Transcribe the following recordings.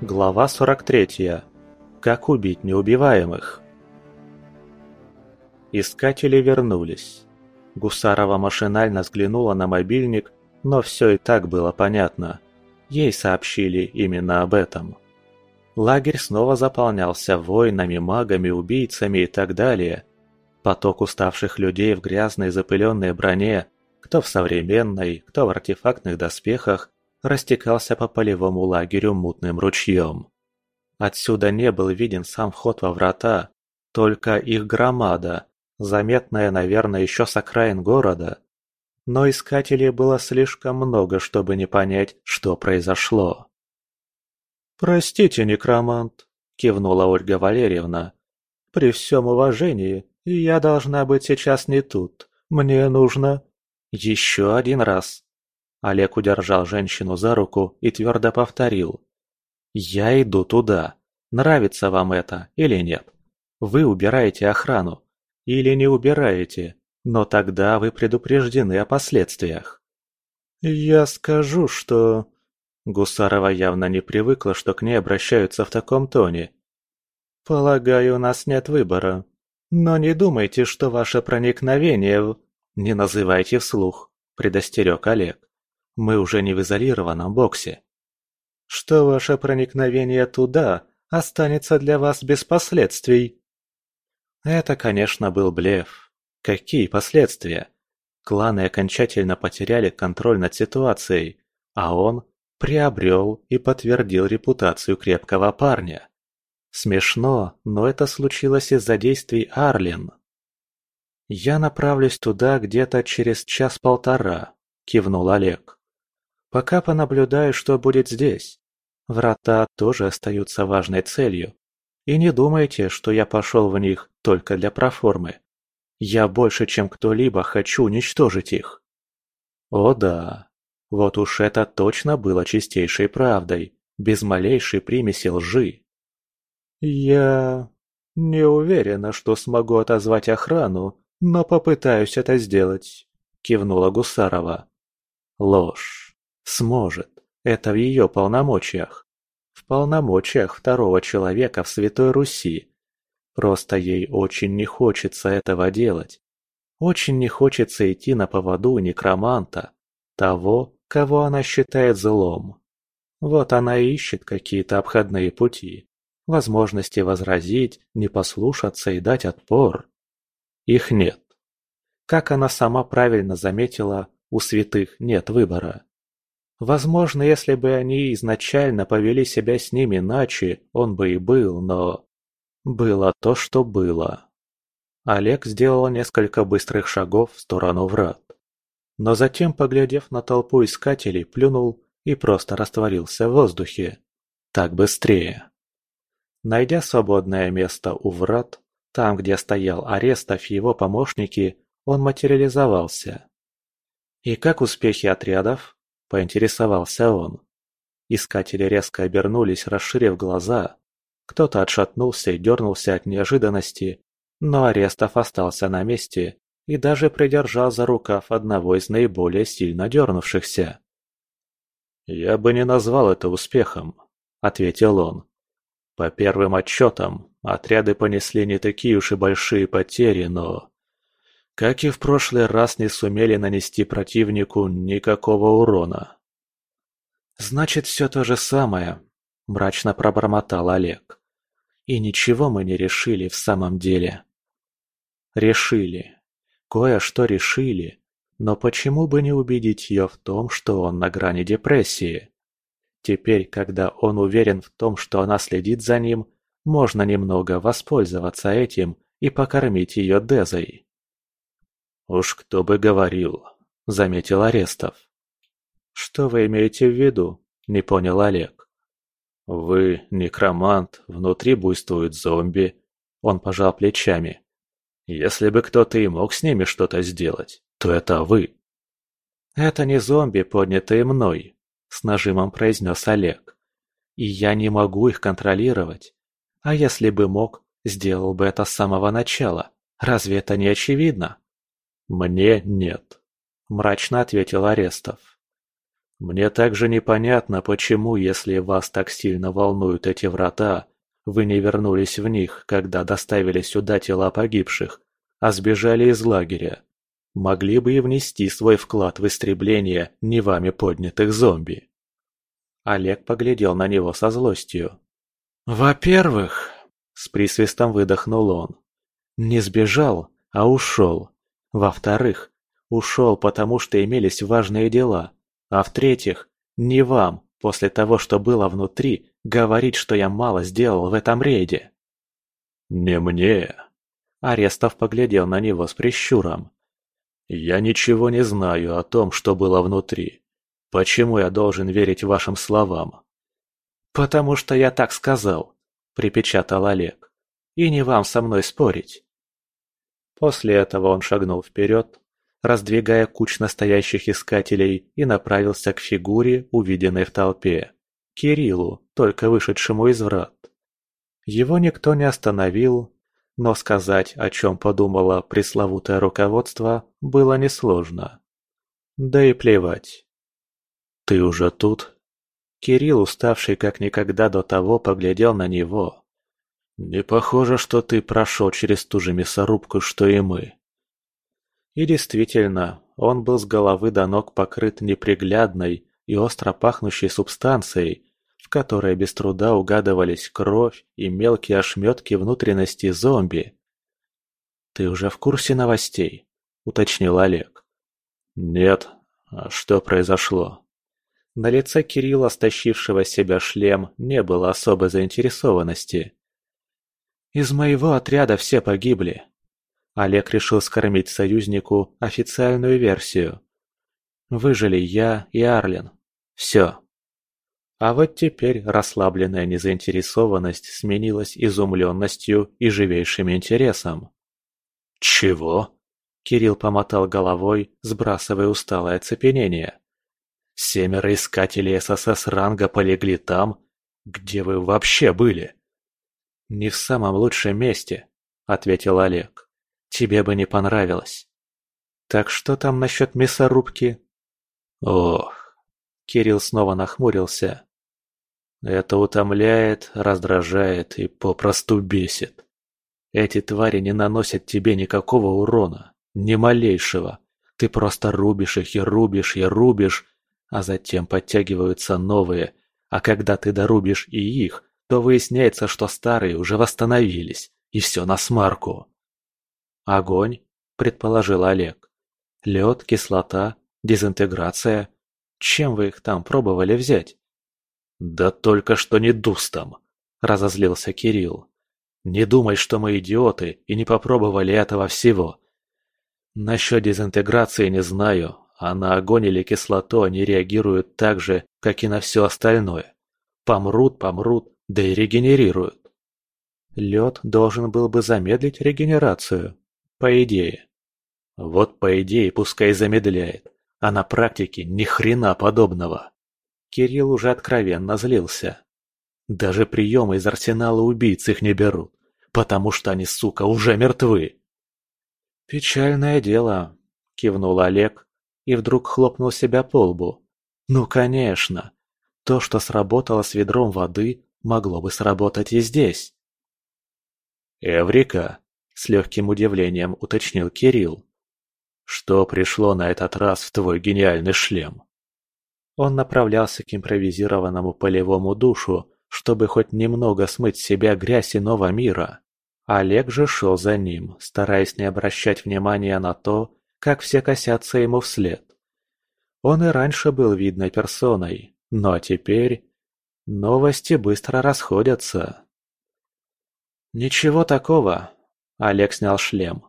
Глава 43. Как убить неубиваемых. Искатели вернулись. Гусарова машинально взглянула на мобильник, но все и так было понятно. Ей сообщили именно об этом. Лагерь снова заполнялся воинами, магами, убийцами и так далее. Поток уставших людей в грязной запыленной броне, кто в современной, кто в артефактных доспехах, растекался по полевому лагерю мутным ручьем. Отсюда не был виден сам вход во врата, только их громада, заметная, наверное, еще с окраин города. Но искателей было слишком много, чтобы не понять, что произошло. «Простите, некромант», – кивнула Ольга Валерьевна. «При всем уважении, я должна быть сейчас не тут. Мне нужно...» «Еще один раз», Олег удержал женщину за руку и твердо повторил. «Я иду туда. Нравится вам это или нет? Вы убираете охрану. Или не убираете, но тогда вы предупреждены о последствиях». «Я скажу, что...» Гусарова явно не привыкла, что к ней обращаются в таком тоне. «Полагаю, у нас нет выбора. Но не думайте, что ваше проникновение в...» «Не называйте вслух», – предостерег Олег. Мы уже не в изолированном боксе. Что ваше проникновение туда останется для вас без последствий? Это, конечно, был блеф. Какие последствия? Кланы окончательно потеряли контроль над ситуацией, а он приобрел и подтвердил репутацию крепкого парня. Смешно, но это случилось из-за действий Арлин. «Я направлюсь туда где-то через час-полтора», – кивнул Олег. Пока понаблюдаю, что будет здесь. Врата тоже остаются важной целью. И не думайте, что я пошел в них только для проформы. Я больше, чем кто-либо, хочу уничтожить их. О да, вот уж это точно было чистейшей правдой, без малейшей примеси лжи. Я не уверена, что смогу отозвать охрану, но попытаюсь это сделать, кивнула Гусарова. Ложь. Сможет. Это в ее полномочиях. В полномочиях второго человека в Святой Руси. Просто ей очень не хочется этого делать. Очень не хочется идти на поводу некроманта. Того, кого она считает злом. Вот она и ищет какие-то обходные пути. Возможности возразить, не послушаться и дать отпор. Их нет. Как она сама правильно заметила, у святых нет выбора. Возможно, если бы они изначально повели себя с ним иначе, он бы и был, но... Было то, что было. Олег сделал несколько быстрых шагов в сторону врат. Но затем, поглядев на толпу искателей, плюнул и просто растворился в воздухе. Так быстрее. Найдя свободное место у врат, там, где стоял Арестов и его помощники, он материализовался. «И как успехи отрядов?» – поинтересовался он. Искатели резко обернулись, расширив глаза. Кто-то отшатнулся и дернулся от неожиданности, но Арестов остался на месте и даже придержал за рукав одного из наиболее сильно дернувшихся. «Я бы не назвал это успехом», – ответил он. «По первым отчетам, отряды понесли не такие уж и большие потери, но как и в прошлый раз не сумели нанести противнику никакого урона. «Значит, все то же самое», – мрачно пробормотал Олег. «И ничего мы не решили в самом деле». «Решили. Кое-что решили. Но почему бы не убедить ее в том, что он на грани депрессии? Теперь, когда он уверен в том, что она следит за ним, можно немного воспользоваться этим и покормить ее Дезой». «Уж кто бы говорил», — заметил Арестов. «Что вы имеете в виду?» — не понял Олег. «Вы некромант, внутри буйствуют зомби». Он пожал плечами. «Если бы кто-то и мог с ними что-то сделать, то это вы». «Это не зомби, поднятые мной», — с нажимом произнес Олег. «И я не могу их контролировать. А если бы мог, сделал бы это с самого начала. Разве это не очевидно?» «Мне нет», – мрачно ответил Арестов. Мне также непонятно, почему, если вас так сильно волнуют эти врата, вы не вернулись в них, когда доставили сюда тела погибших, а сбежали из лагеря. Могли бы и внести свой вклад в истребление не вами поднятых зомби. Олег поглядел на него со злостью. «Во-первых...» — с присвистом выдохнул он. «Не сбежал, а ушел. Во-вторых, ушел, потому что имелись важные дела. А в-третьих, не вам, после того, что было внутри, говорить, что я мало сделал в этом рейде». «Не мне...» Арестов поглядел на него с прищуром. «Я ничего не знаю о том, что было внутри. Почему я должен верить вашим словам?» «Потому что я так сказал», — припечатал Олег. «И не вам со мной спорить». После этого он шагнул вперед, раздвигая куч настоящих искателей, и направился к фигуре, увиденной в толпе. Кириллу, только вышедшему из врат. Его никто не остановил, но сказать, о чем подумало пресловутое руководство, было несложно. Да и плевать. «Ты уже тут?» Кирилл, уставший как никогда до того, поглядел на него. «Не похоже, что ты прошел через ту же мясорубку, что и мы». И действительно, он был с головы до ног покрыт неприглядной и остро пахнущей субстанцией, в которой без труда угадывались кровь и мелкие ошметки внутренности зомби. «Ты уже в курсе новостей?» – уточнил Олег. «Нет. А что произошло?» На лице Кирилла, стащившего с себя шлем, не было особой заинтересованности. «Из моего отряда все погибли». Олег решил скормить союзнику официальную версию. Выжили я и Арлен. Все. А вот теперь расслабленная незаинтересованность сменилась изумленностью и живейшим интересом. «Чего?» Кирилл помотал головой, сбрасывая усталое оцепенение. Семеро искателей ССС ранга полегли там? Где вы вообще были? Не в самом лучшем месте, ответил Олег. Тебе бы не понравилось. Так что там насчет мясорубки? Ох, Кирилл снова нахмурился. Это утомляет, раздражает и попросту бесит. Эти твари не наносят тебе никакого урона, ни малейшего. Ты просто рубишь их и рубишь и рубишь, а затем подтягиваются новые, а когда ты дорубишь и их, то выясняется, что старые уже восстановились, и все на смарку. Огонь, предположил Олег. Лед, кислота, дезинтеграция. Чем вы их там пробовали взять? Да только что не дустом, разозлился Кирилл. Не думай, что мы идиоты и не попробовали этого всего. Насчет дезинтеграции не знаю, а на огонь или кислоту они реагируют так же, как и на все остальное. Помрут, помрут, да и регенерируют. Лед должен был бы замедлить регенерацию, по идее. Вот по идее пускай замедляет, а на практике ни хрена подобного. Кирилл уже откровенно злился. Даже приемы из арсенала убийц их не берут, потому что они, сука, уже мертвы. «Печальное дело», — кивнул Олег, и вдруг хлопнул себя по лбу. Ну, конечно. То, что сработало с ведром воды, могло бы сработать и здесь. «Эврика!» – с легким удивлением уточнил Кирилл. «Что пришло на этот раз в твой гениальный шлем?» Он направлялся к импровизированному полевому душу, чтобы хоть немного смыть с себя грязь иного мира. Олег же шел за ним, стараясь не обращать внимания на то, как все косятся ему вслед. Он и раньше был видной персоной, но теперь... Новости быстро расходятся. Ничего такого. Олег снял шлем.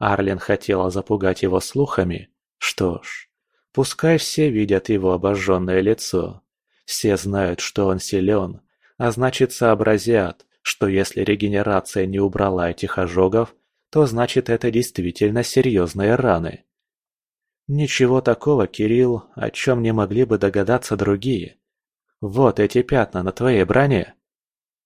Арлен хотела запугать его слухами. Что ж, пускай все видят его обожженное лицо. Все знают, что он силен, а значит сообразят, что если регенерация не убрала этих ожогов, то значит это действительно серьезные раны. Ничего такого, Кирилл, о чем не могли бы догадаться другие. Вот эти пятна на твоей броне.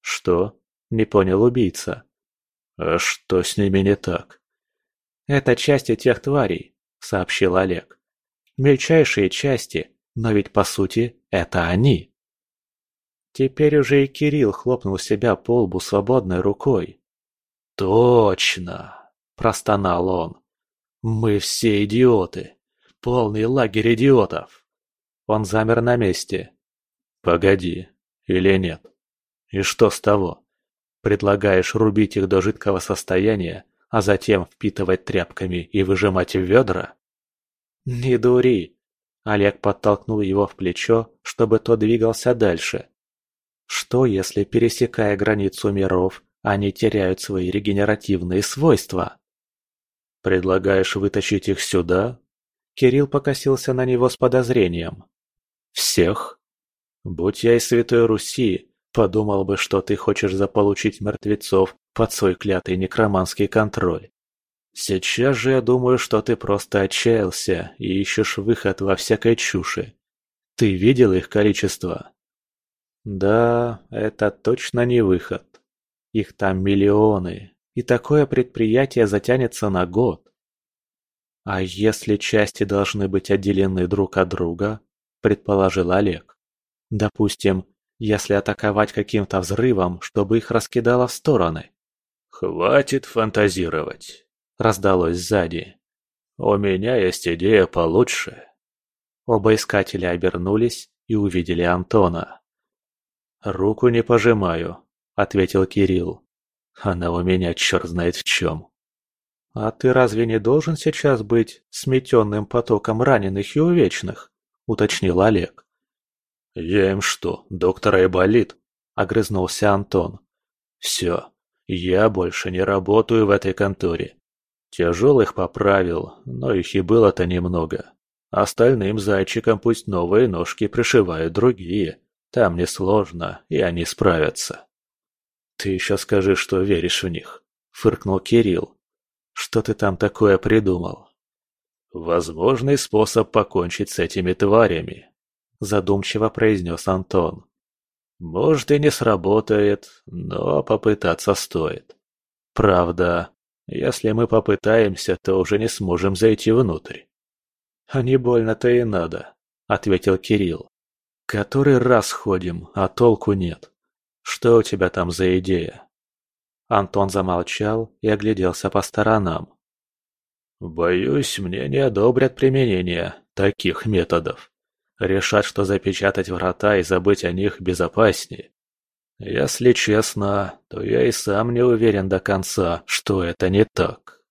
Что? Не понял убийца. А что с ними не так? Это части тех тварей, сообщил Олег. Мельчайшие части, но ведь по сути это они. Теперь уже и Кирилл хлопнул себя по лбу свободной рукой. «Точно!» – простонал он. «Мы все идиоты! Полный лагерь идиотов!» Он замер на месте. «Погоди, или нет? И что с того? Предлагаешь рубить их до жидкого состояния, а затем впитывать тряпками и выжимать в ведра?» «Не дури!» Олег подтолкнул его в плечо, чтобы тот двигался дальше. Что, если, пересекая границу миров, они теряют свои регенеративные свойства? Предлагаешь вытащить их сюда? Кирилл покосился на него с подозрением. Всех? Будь я из Святой Руси, подумал бы, что ты хочешь заполучить мертвецов под свой клятый некроманский контроль. Сейчас же я думаю, что ты просто отчаялся и ищешь выход во всякой чуши. Ты видел их количество? Да, это точно не выход. Их там миллионы, и такое предприятие затянется на год. А если части должны быть отделены друг от друга, предположил Олег. Допустим, если атаковать каким-то взрывом, чтобы их раскидало в стороны. «Хватит фантазировать», — раздалось сзади. «У меня есть идея получше». Оба искателя обернулись и увидели Антона. «Руку не пожимаю», — ответил Кирилл. «Она у меня черт знает в чем». «А ты разве не должен сейчас быть сметенным потоком раненых и увечных?» — уточнил Олег. «Я им что, доктора Айболит?» — огрызнулся Антон. «Все, я больше не работаю в этой конторе. Тяжелых поправил, но их и было-то немного. Остальным зайчикам пусть новые ножки пришивают другие. Там несложно, и они справятся. Ты еще скажи, что веришь в них, фыркнул Кирилл. Что ты там такое придумал? Возможный способ покончить с этими тварями, задумчиво произнес Антон. Может и не сработает, но попытаться стоит. Правда, если мы попытаемся, то уже не сможем зайти внутрь. А не больно-то и надо, ответил Кирилл. Который раз ходим, а толку нет. Что у тебя там за идея?» Антон замолчал и огляделся по сторонам. «Боюсь, мне не одобрят применение таких методов. Решат, что запечатать врата и забыть о них безопаснее. Если честно, то я и сам не уверен до конца, что это не так».